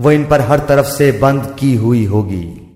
वो इन पर हर तरफ़ से बंद की हुई होगी।